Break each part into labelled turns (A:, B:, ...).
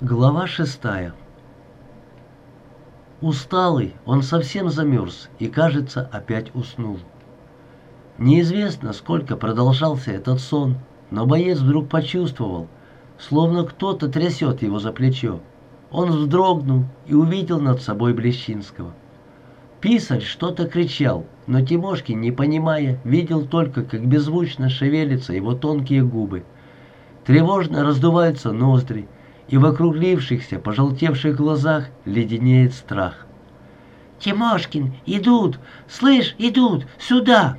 A: Глава шестая. Усталый, он совсем замерз и, кажется, опять уснул. Неизвестно, сколько продолжался этот сон, но боец вдруг почувствовал, словно кто-то трясет его за плечо. Он вздрогнул и увидел над собой Блещинского. Писарь что-то кричал, но Тимошкин, не понимая, видел только, как беззвучно шевелятся его тонкие губы. Тревожно раздуваются ноздри, и в округлившихся, пожелтевших глазах леденеет страх.
B: «Тимошкин, идут! Слышь, идут! Сюда!»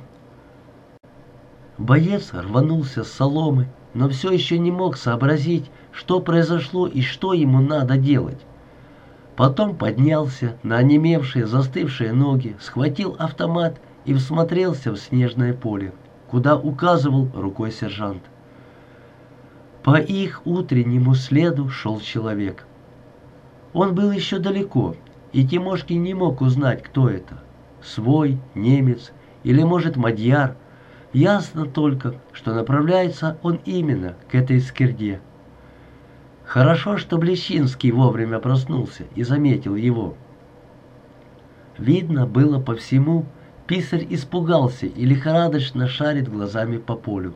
A: Боец рванулся с соломы, но все еще не мог сообразить, что произошло и что ему надо делать. Потом поднялся на онемевшие, застывшие ноги, схватил автомат и всмотрелся в снежное поле, куда указывал рукой сержант. По их утреннему следу шел человек. Он был еще далеко, и Тимошкин не мог узнать, кто это. Свой, немец или, может, мадьяр. Ясно только, что направляется он именно к этой скирде. Хорошо, что Блещинский вовремя проснулся и заметил его. Видно было по всему, писарь испугался и лихорадочно шарит глазами по полю.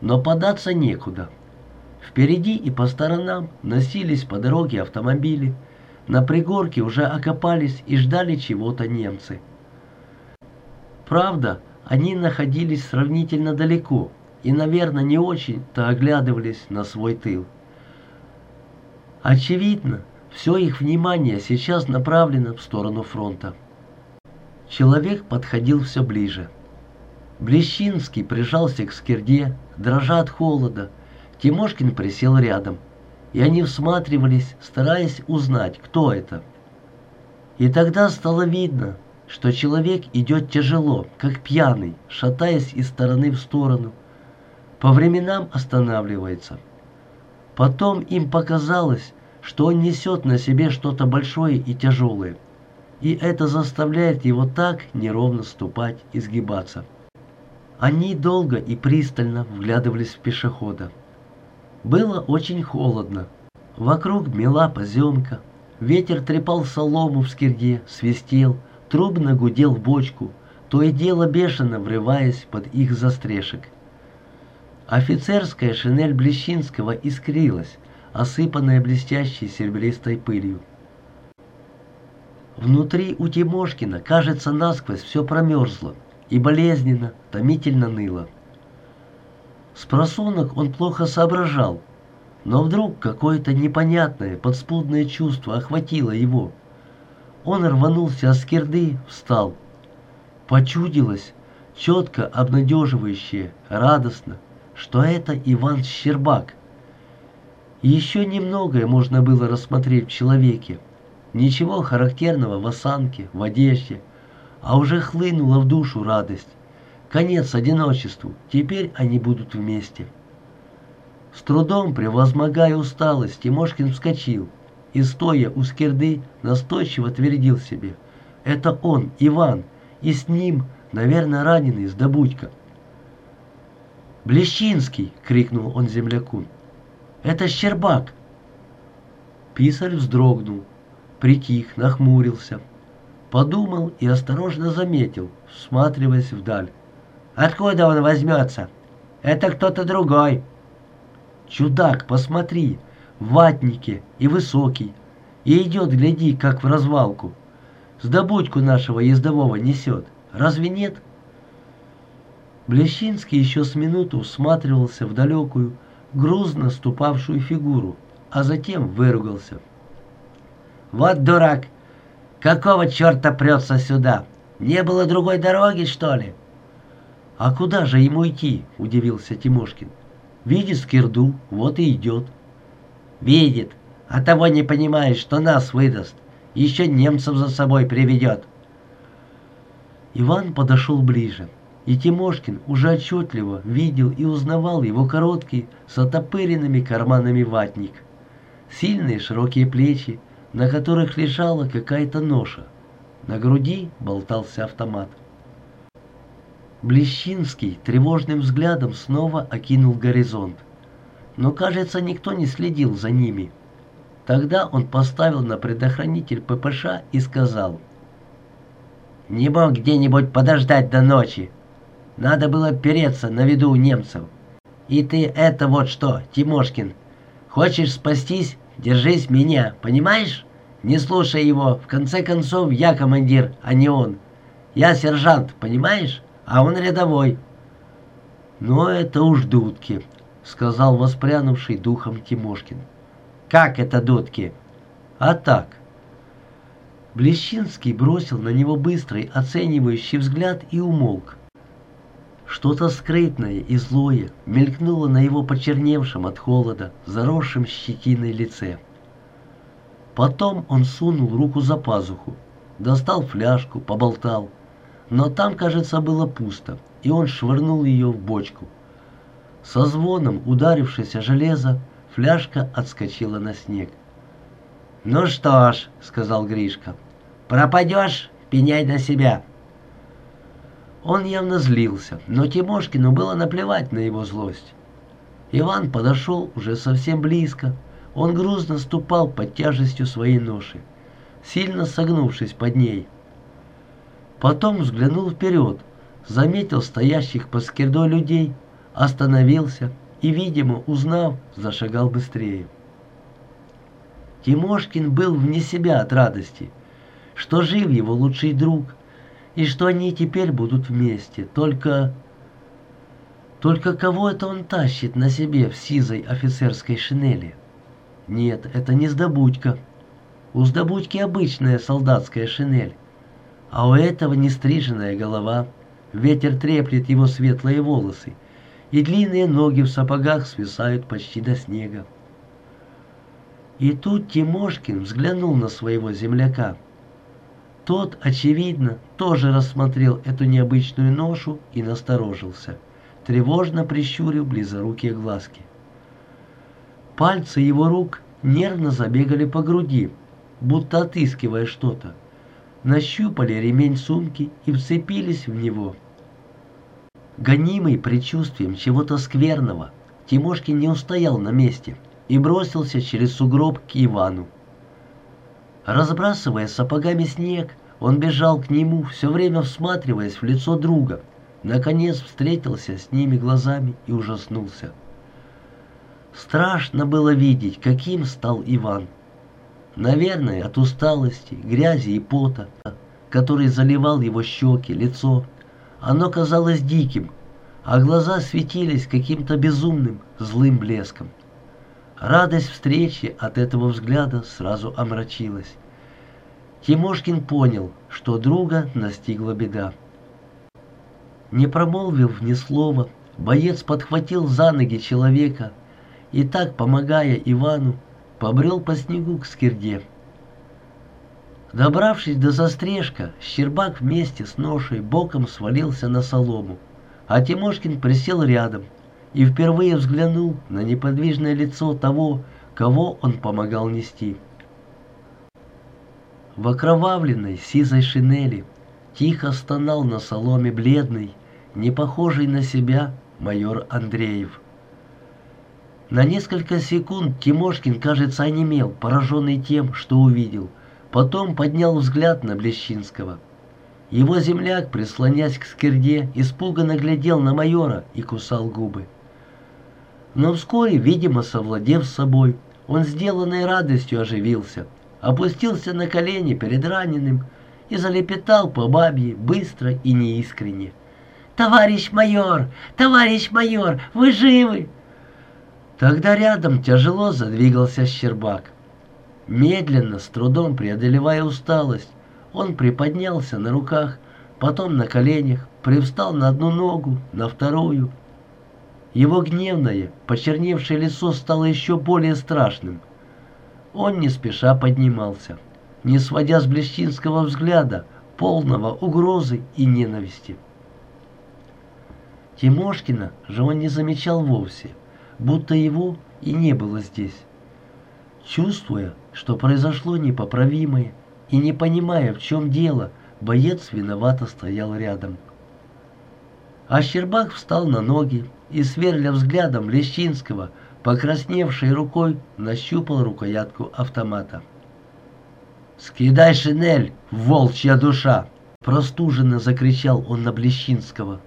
A: Но податься некуда. Впереди и по сторонам носились по дороге автомобили. На пригорке уже окопались и ждали чего-то немцы. Правда, они находились сравнительно далеко и, наверное, не очень-то оглядывались на свой тыл. Очевидно, все их внимание сейчас направлено в сторону фронта. Человек подходил все ближе. Блещинский прижался к скирде, дрожа от холода, Тимошкин присел рядом, и они всматривались, стараясь узнать, кто это. И тогда стало видно, что человек идет тяжело, как пьяный, шатаясь из стороны в сторону. По временам останавливается. Потом им показалось, что он несет на себе что-то большое и тяжелое, и это заставляет его так неровно ступать и сгибаться. Они долго и пристально вглядывались в пешехода. Было очень холодно. Вокруг мела поземка. Ветер трепал солому в скирде, свистел, трубно гудел в бочку, то и дело бешено врываясь под их застрешек. Офицерская шинель Блещинского искрилась, осыпанная блестящей серебристой пылью. Внутри у Тимошкина, кажется, насквозь все промерзло и болезненно, томительно ныло. С просунок он плохо соображал, но вдруг какое-то непонятное подспудное чувство охватило его. Он рванулся с кирды, встал. Почудилось, четко обнадеживающее, радостно, что это Иван Щербак. Еще немногое можно было рассмотреть в человеке. Ничего характерного в осанке, в одежде, а уже хлынула в душу радость. Конец одиночеству. Теперь они будут вместе. С трудом, превозмогая усталость, Тимошкин вскочил и, стоя у скирды, настойчиво твердил себе. Это он, Иван, и с ним, наверное, раненый с добудька. «Блещинский!» — крикнул он земляку. «Это Щербак!» Писарь вздрогнул, притих, нахмурился. Подумал и осторожно заметил, всматриваясь вдаль. Откуда он возьмется? Это кто-то другой. Чудак, посмотри, в ватнике и высокий. И идет, гляди, как в развалку. С добудьку нашего ездового несет. Разве нет? Блещинский еще с минуту всматривался в далекую, грузно ступавшую фигуру, а затем выругался. «Вот дурак! Какого черта прется сюда? Не было другой дороги, что ли?» «А куда же ему идти?» – удивился Тимошкин. «Видит скирду, вот и идет». «Видит, а того не понимает, что нас выдаст. Еще немцев за собой приведет». Иван подошел ближе, и Тимошкин уже отчетливо видел и узнавал его короткий, с отопыренными карманами ватник. Сильные широкие плечи, на которых лежала какая-то ноша. На груди болтался автомат. Блещинский тревожным взглядом снова окинул горизонт. Но, кажется, никто не следил за ними. Тогда он поставил на предохранитель ППШ и сказал, «Не мог где-нибудь подождать до ночи. Надо было переться на виду у немцев. И ты это вот что, Тимошкин, хочешь спастись, держись меня, понимаешь? Не слушай его, в конце концов я командир, а не он. Я сержант, понимаешь? А он рядовой». «Ну, это уж дудки», — сказал воспрянувший духом Тимошкин. «Как это дудки?» «А так». Блещинский бросил на него быстрый, оценивающий взгляд и умолк. Что-то скрытное и злое мелькнуло на его почерневшем от холода, заросшем щетиной лице. Потом он сунул руку за пазуху, достал фляжку, поболтал. Но там, кажется, было пусто, и он швырнул ее в бочку. Со звоном, ударившись о железо, Фляжка отскочила на снег. «Ну что ж», — сказал Гришка, — «пропадешь, пеняй на себя». Он явно злился, но Тимошкину было наплевать на его злость. Иван подошел уже совсем близко. Он грузно ступал под тяжестью своей ноши, сильно согнувшись под ней. Потом взглянул вперед, заметил стоящих под скирдой людей, остановился и, видимо, узнав, зашагал быстрее. Тимошкин был вне себя от радости, что жив его лучший друг, и что они теперь будут вместе, только... Только кого это он тащит на себе в сизой офицерской шинели? Нет, это не Сдобудька. У Сдобудьки обычная солдатская шинель, а у этого нестриженная голова, ветер треплет его светлые волосы, и длинные ноги в сапогах свисают почти до снега. И тут Тимошкин взглянул на своего земляка. Тот, очевидно, тоже рассмотрел эту необычную ношу и насторожился, тревожно прищурив близорукие глазки. Пальцы его рук нервно забегали по груди, будто отыскивая что-то. Нащупали ремень сумки и вцепились в него – Гонимый предчувствием чего-то скверного, Тимошкин не устоял на месте и бросился через сугроб к Ивану. Разбрасывая сапогами снег, он бежал к нему, все время всматриваясь в лицо друга. Наконец встретился с ними глазами и ужаснулся. Страшно было видеть, каким стал Иван. Наверное, от усталости, грязи и пота, который заливал его щеки, лицо, оно казалось диким, а глаза светились каким-то безумным, злым блеском. Радость встречи от этого взгляда сразу омрачилась. Тимошкин понял, что друга настигла беда. Не промолвив ни слова, боец подхватил за ноги человека и так, помогая Ивану, побрел по снегу к скирде. Добравшись до застрежка, Щербак вместе с ношей боком свалился на солому, а Тимошкин присел рядом и впервые взглянул на неподвижное лицо того, кого он помогал нести. В окровавленной сизой шинели тихо стонал на соломе бледный, не похожий на себя майор Андреев. На несколько секунд Тимошкин, кажется, онемел, пораженный тем, что увидел – Потом поднял взгляд на Блещинского. Его земляк, прислонясь к скирде, испуганно глядел на майора и кусал губы. Но вскоре, видимо, совладев собой, он сделанной радостью оживился, опустился на колени перед раненым и залепетал по бабье быстро и неискренне. «Товарищ майор! Товарищ майор! Вы живы!» Тогда рядом тяжело задвигался Щербак. Медленно, с трудом преодолевая усталость, он приподнялся на руках, потом на коленях, привстал на одну ногу, на вторую. Его гневное, почерневшее лицо стало еще более страшным. Он не спеша поднимался, не сводя с Блещинского взгляда, полного угрозы и ненависти. Тимошкина же он не замечал вовсе, будто его и не было здесь. Чувствуя, что произошло непоправимое, и не понимая, в чем дело, боец виновато стоял рядом. А Щербак встал на ноги и, сверля взглядом Лещинского, покрасневшей рукой нащупал рукоятку автомата. «Скидай шинель, волчья душа!» Простуженно закричал он на Блещинского.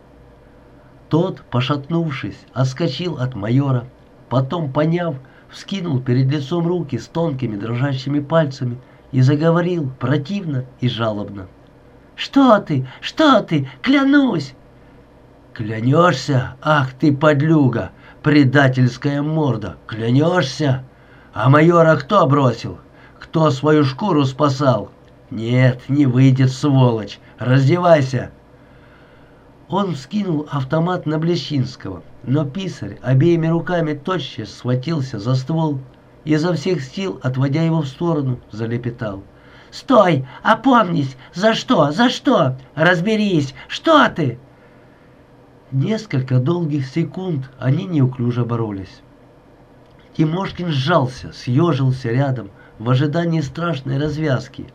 A: Тот, пошатнувшись, отскочил от майора, потом, поняв, вскинул перед лицом руки с тонкими дрожащими пальцами и заговорил противно и жалобно. «Что ты? Что ты? Клянусь!»
B: «Клянешься? Ах ты, подлюга! Предательская морда! Клянешься? А майора кто бросил? Кто свою шкуру спасал? Нет, не выйдет, сволочь! Раздевайся!»
A: Он вскинул автомат на Блещинского, но писарь обеими руками тотчас схватился за ствол и изо всех сил, отводя его в сторону, залепетал.
B: «Стой! Опомнись! За что? За что? Разберись! Что ты?»
A: Несколько долгих секунд они неуклюже боролись. Тимошкин сжался, съежился рядом в ожидании страшной развязки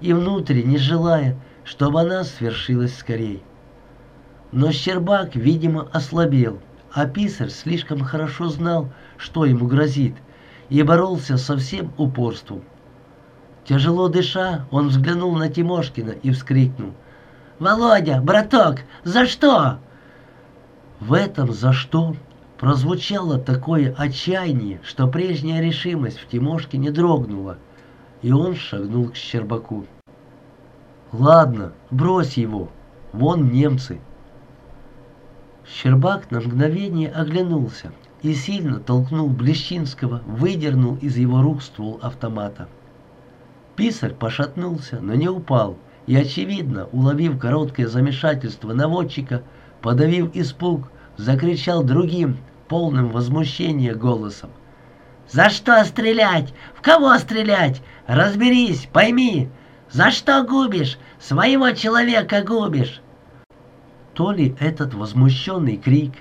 A: и внутренне желая, чтобы она свершилась скорей. Но Щербак, видимо, ослабел, а писарь слишком хорошо знал, что ему грозит, и боролся со всем упорством. Тяжело дыша, он взглянул на Тимошкина и вскрикнул.
B: «Володя, браток, за что?»
A: В этом «за что» прозвучало такое отчаяние, что прежняя решимость в Тимошкине дрогнула, и он шагнул к Щербаку. «Ладно, брось его, вон немцы». Щербак на мгновение оглянулся и сильно толкнул Блещинского, выдернул из его рук ствол автомата. Писарь пошатнулся, но не упал, и, очевидно, уловив короткое замешательство наводчика, подавив испуг, закричал другим, полным возмущения голосом.
B: «За что стрелять? В кого стрелять? Разберись, пойми! За что губишь? Своего человека губишь!»
A: То ли этот возмущенный крик,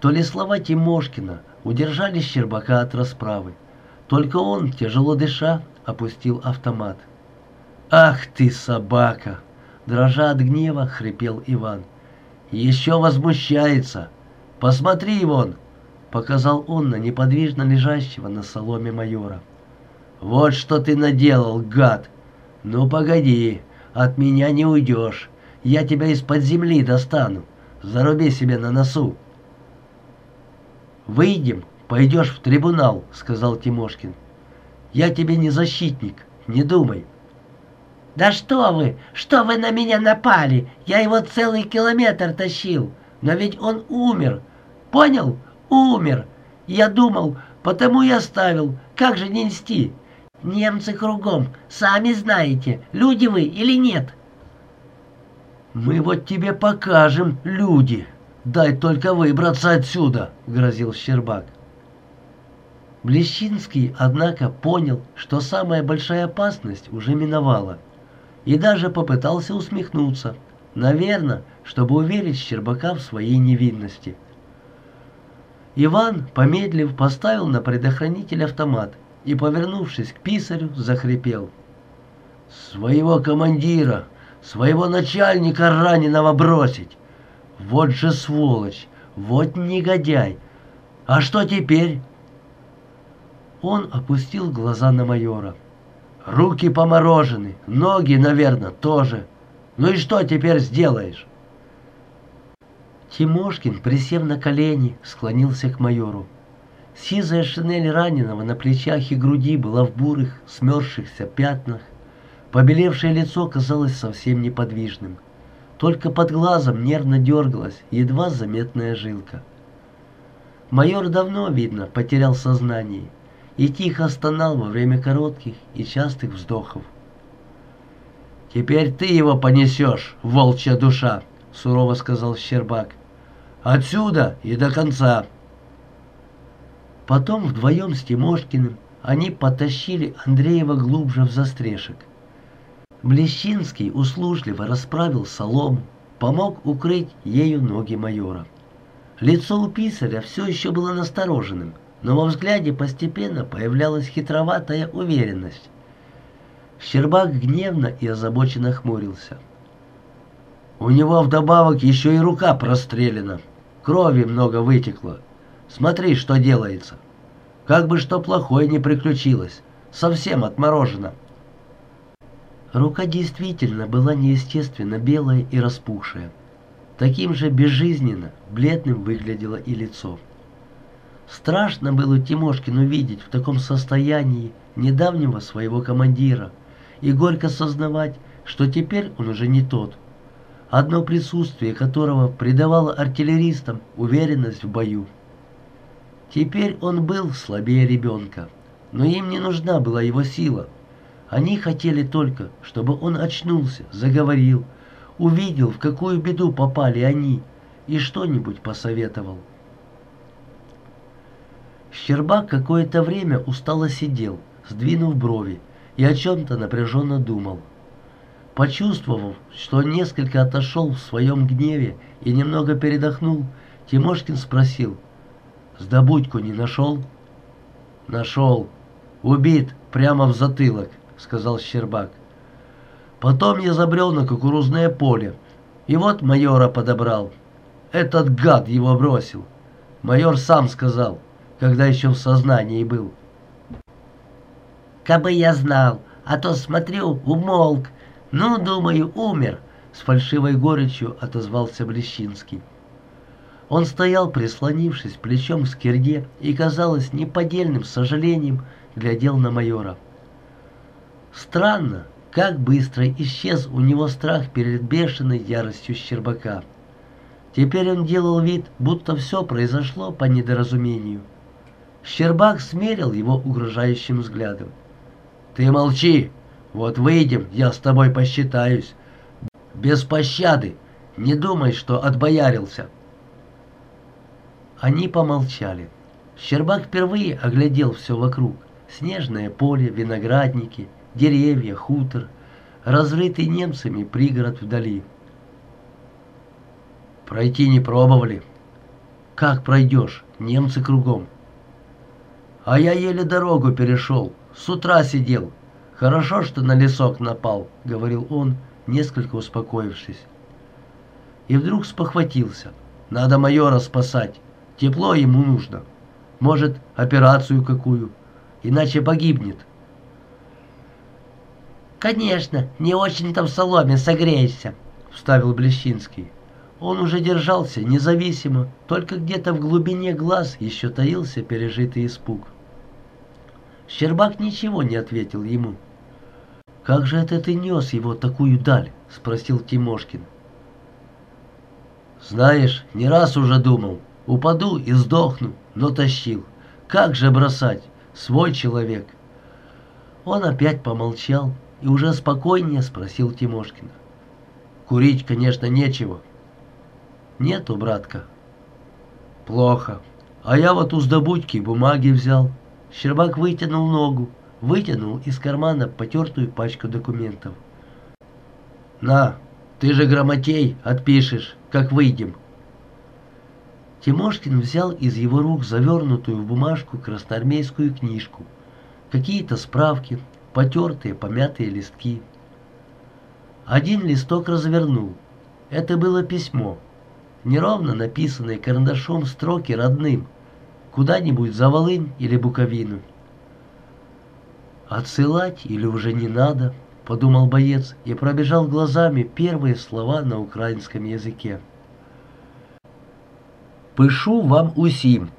A: то ли слова Тимошкина удержали Щербака от расправы. Только он, тяжело дыша, опустил автомат. «Ах ты, собака!» Дрожа от гнева, хрипел Иван. «Еще возмущается! Посмотри вон!» Показал он на неподвижно лежащего на соломе майора. «Вот что ты наделал, гад! Ну погоди, от меня не уйдешь. Я тебя из-под земли достану. Заруби себе на носу!» «Выйдем, пойдешь в трибунал», — сказал Тимошкин. «Я тебе не защитник, не думай».
B: «Да что вы! Что вы на меня напали? Я его целый километр тащил. Но ведь он умер. Понял? Умер. Я думал, потому и оставил. Как же не нести? Немцы кругом. Сами знаете, люди вы или нет?»
A: «Мы вот тебе покажем, люди. Дай только выбраться отсюда», — грозил Щербак. Блещинский, однако, понял, что самая большая опасность уже миновала и даже попытался усмехнуться, наверное, чтобы уверить Щербака в своей невинности. Иван, помедлив, поставил на предохранитель автомат и, повернувшись к писарю, захрипел. «Своего командира, своего начальника раненого бросить! Вот же сволочь, вот негодяй! А что теперь?» Он опустил глаза на майора. Руки поморожены, ноги, наверное, тоже. Ну и что теперь сделаешь?» Тимошкин, присев на колени, склонился к майору. Сизая шинель раненого на плечах и груди была в бурых, смерзшихся пятнах. Побелевшее лицо казалось совсем неподвижным. Только под глазом нервно дергалась едва заметная жилка. Майор давно, видно, потерял сознание и тихо стонал во время коротких и частых вздохов. «Теперь ты его понесешь, волчья душа!» — сурово сказал Щербак. «Отсюда и до конца!» Потом вдвоем с Тимошкиным они потащили Андреева глубже в застрешек. Блещинский услужливо расправил солому, помог укрыть ею ноги майора. Лицо у писаря все еще было настороженным — но во взгляде постепенно появлялась хитроватая уверенность. Щербак гневно и озабоченно хмурился. «У него вдобавок еще и рука прострелена. Крови много вытекло. Смотри, что делается». Как бы что плохое не приключилось. Совсем отморожено.
B: Рука действительно была неестественно белая и распухшая. Таким же безжизненно, бледным выглядело и лицо. Страшно было Тимошкину видеть в таком состоянии недавнего своего командира и горько сознавать, что теперь он уже не тот, одно присутствие которого придавало артиллеристам уверенность в бою. Теперь он был слабее ребенка, но им не нужна была его сила. Они хотели только, чтобы он очнулся, заговорил, увидел, в какую беду попали они, и что-нибудь посоветовал. Щербак какое-то время устало сидел, сдвинув брови, и о чем-то напряженно думал. Почувствовав, что несколько отошел в своем гневе и немного передохнул, Тимошкин спросил, «Сдобудьку не нашел?» «Нашел. Убит прямо в затылок», — сказал Щербак. «Потом я забрел на кукурузное поле, и вот майора подобрал. Этот гад его бросил. Майор сам сказал, когда еще в сознании был». «Кабы я знал, а то, смотрю, умолк. Ну, думаю, умер», — с фальшивой горечью отозвался Блещинский. Он стоял, прислонившись плечом к скирде, и, казалось, неподдельным сожалением глядел на майора. Странно, как быстро исчез у него страх перед бешеной яростью Щербака. Теперь он делал вид, будто все произошло по недоразумению. Щербак смерил его угрожающим взглядом. «Ты молчи! Вот выйдем, я с тобой посчитаюсь. Без пощады! Не думай, что отбоярился!» Они помолчали. Щербак впервые оглядел все вокруг. Снежное поле, виноградники, деревья, хутор, разрытый немцами пригород вдали. «Пройти не пробовали?» «Как пройдешь? Немцы кругом». «А я еле дорогу перешел. С утра сидел. Хорошо, что на лесок напал», — говорил он, несколько успокоившись. И вдруг спохватился. «Надо майора спасать. Тепло ему нужно. Может, операцию какую. Иначе погибнет». «Конечно, не очень-то в соломе согреешься», — вставил Блещинский. Он уже держался независимо, только где-то в глубине глаз еще таился пережитый испуг. Щербак ничего не ответил ему. «Как же это ты нес его такую даль?» — спросил Тимошкин.
A: «Знаешь, не раз уже думал, упаду и сдохну, но тащил. Как же бросать? Свой человек».
B: Он опять помолчал и уже спокойнее спросил Тимошкина.
A: «Курить, конечно, нечего».
B: «Нету, братка».
A: «Плохо. А я вот у сдобудьки бумаги взял».
B: Щербак вытянул ногу, вытянул из кармана потертую пачку документов.
A: «На, ты же грамотей отпишешь, как выйдем».
B: Тимошкин взял из его рук завернутую в бумажку красноармейскую книжку, какие-то справки, потертые, помятые листки. Один листок развернул. Это было письмо, неровно написанное карандашом строки родным, куда-нибудь за Волынь или Буковину. «Отсылать или уже не надо?» — подумал боец и пробежал глазами первые слова на украинском языке.
A: «Пишу вам усім,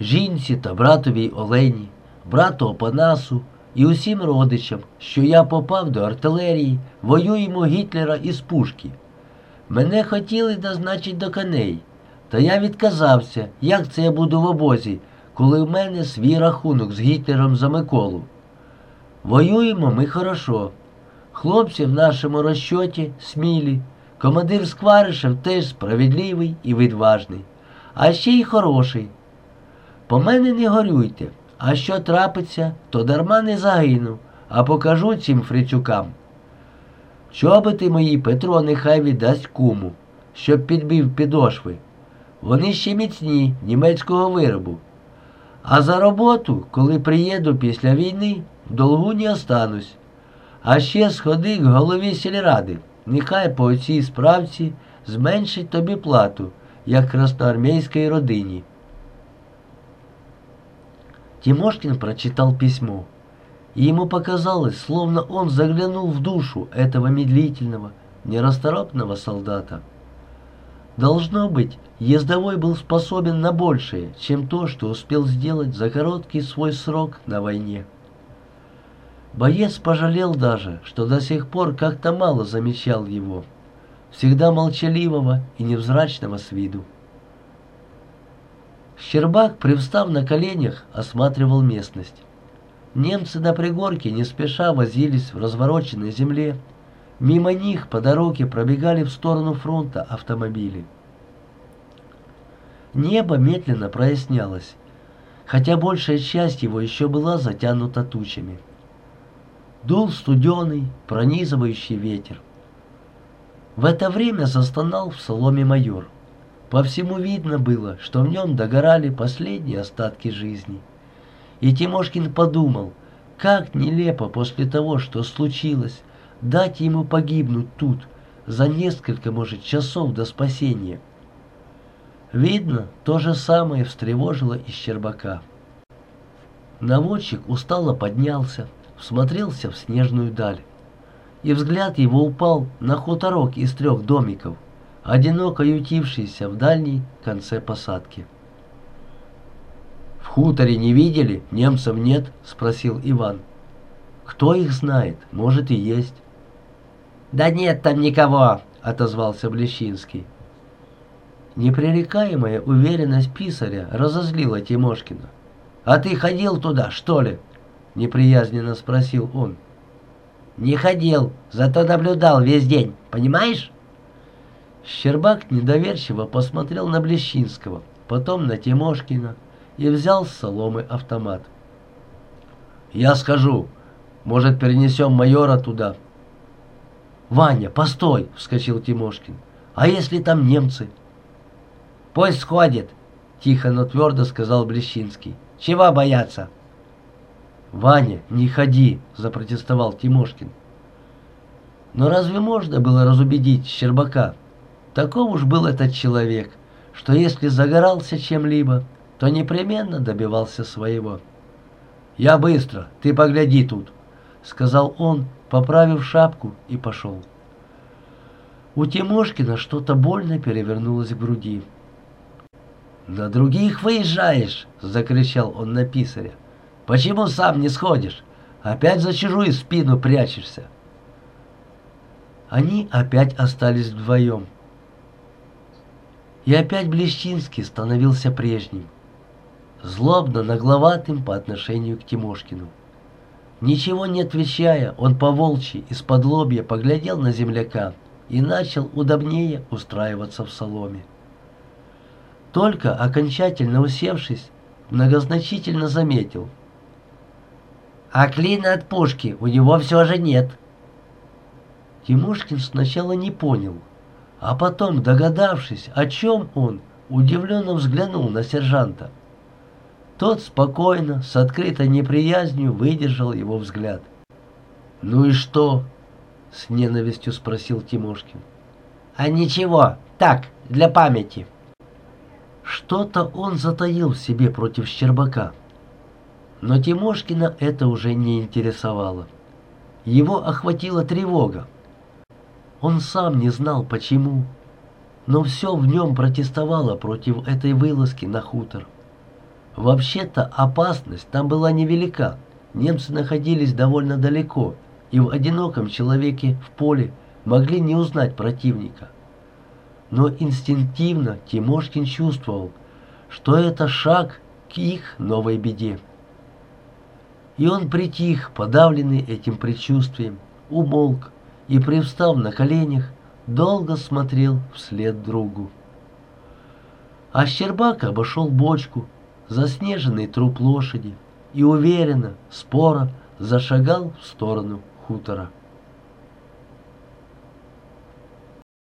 A: жінці та братовій Олені, брату Опанасу і усім родичам, що я попав до артилерії, воюємо Гітлера із пушки. Мене хотіли назначити до коней, та я відказався, як це я буду в обозі, коли в мене свій рахунок з Гітлером за Миколу. Воюємо ми хорошо. Хлопці в нашому розчоті смілі, командир Скваришев теж справедливий і відважний, а ще й хороший. По мене не горюйте, а що трапиться, то дарма не загину, а покажу цим фрицюкам. Чоботи мої Петро нехай віддасть куму, щоб підбив підошви. Вони ще міцні німецького виробу. А за роботу, коли приїду після війни, в долгу не останусь. А ще сходи к голові сільради. Нехай по цій справці зменшить тобі плату, як красноармійській родині. Тимошкин прочитал письмо, и ему показалось, словно он заглянул в душу этого медлительного, нерасторопного солдата. Должно быть, ездовой был способен на большее, чем то, что успел сделать за короткий свой срок на войне. Боец пожалел даже, что до сих пор как-то мало замечал его, всегда молчаливого и невзрачного с виду. Щербак, привстав на коленях, осматривал местность. Немцы на пригорке не спеша возились в развороченной земле. Мимо них по дороге пробегали в сторону фронта автомобили. Небо медленно прояснялось, хотя большая часть его еще была затянута тучами. Дул студеный, пронизывающий ветер. В это время застонал в соломе майор. По всему видно было, что в нем догорали последние остатки жизни. И Тимошкин подумал, как нелепо после того, что случилось, дать ему погибнуть тут, за несколько, может, часов до спасения. Видно, то же самое встревожило и Щербака. Наводчик устало поднялся, всмотрелся в снежную даль, и взгляд его упал на хуторок из трех домиков, одиноко ютившийся в дальней конце посадки. «В хуторе не видели? Немцев нет?» — спросил Иван. «Кто их знает? Может и есть».
B: «Да нет там никого!»
A: — отозвался Блещинский. Непререкаемая уверенность писаря разозлила Тимошкина. «А ты ходил туда, что ли?» — неприязненно спросил он.
B: «Не ходил, зато наблюдал весь день, понимаешь?»
A: Щербак недоверчиво посмотрел на Блещинского, потом на Тимошкина и взял с соломы автомат. «Я скажу. Может, перенесем майора туда?» «Ваня, постой!» — вскочил Тимошкин. «А если там немцы?»
B: «Пусть сходит!» — тихо, но твердо сказал Блещинский. «Чего бояться?»
A: «Ваня, не ходи!» — запротестовал Тимошкин. Но разве можно было разубедить Щербака? Таков уж был этот человек, что если загорался чем-либо, то непременно добивался своего. «Я быстро, ты погляди тут», — сказал он, поправив шапку и пошел. У Тимошкина что-то больно перевернулось в груди.
B: «На других выезжаешь!» — закричал он на писаря. «Почему сам не сходишь? Опять за чужую спину прячешься!»
A: Они опять остались вдвоем. И опять Блещинский становился прежним, злобно нагловатым по отношению к Тимошкину. Ничего не отвечая, он по волчьи из-под лобья поглядел на земляка и начал удобнее устраиваться в соломе. Только окончательно усевшись, многозначительно заметил.
B: «А клина от пушки у него все же нет».
A: Тимошкин сначала не понял – а потом, догадавшись, о чем он, удивленно взглянул на сержанта. Тот спокойно, с открытой неприязнью выдержал его взгляд. «Ну и что?» — с ненавистью спросил Тимошкин.
B: «А ничего, так, для памяти».
A: Что-то он затаил в себе против Щербака. Но Тимошкина это уже не интересовало. Его охватила тревога. Он сам не знал почему, но все в нем протестовало против этой вылазки на хутор. Вообще-то опасность там была невелика. Немцы находились довольно далеко и в одиноком человеке в поле могли не узнать противника. Но инстинктивно Тимошкин чувствовал, что это шаг к их новой беде. И он притих, подавленный этим предчувствием, умолк, и, привстав на коленях, долго смотрел вслед другу. А Щербак обошел бочку, заснеженный труп лошади, и уверенно, споро зашагал в сторону хутора.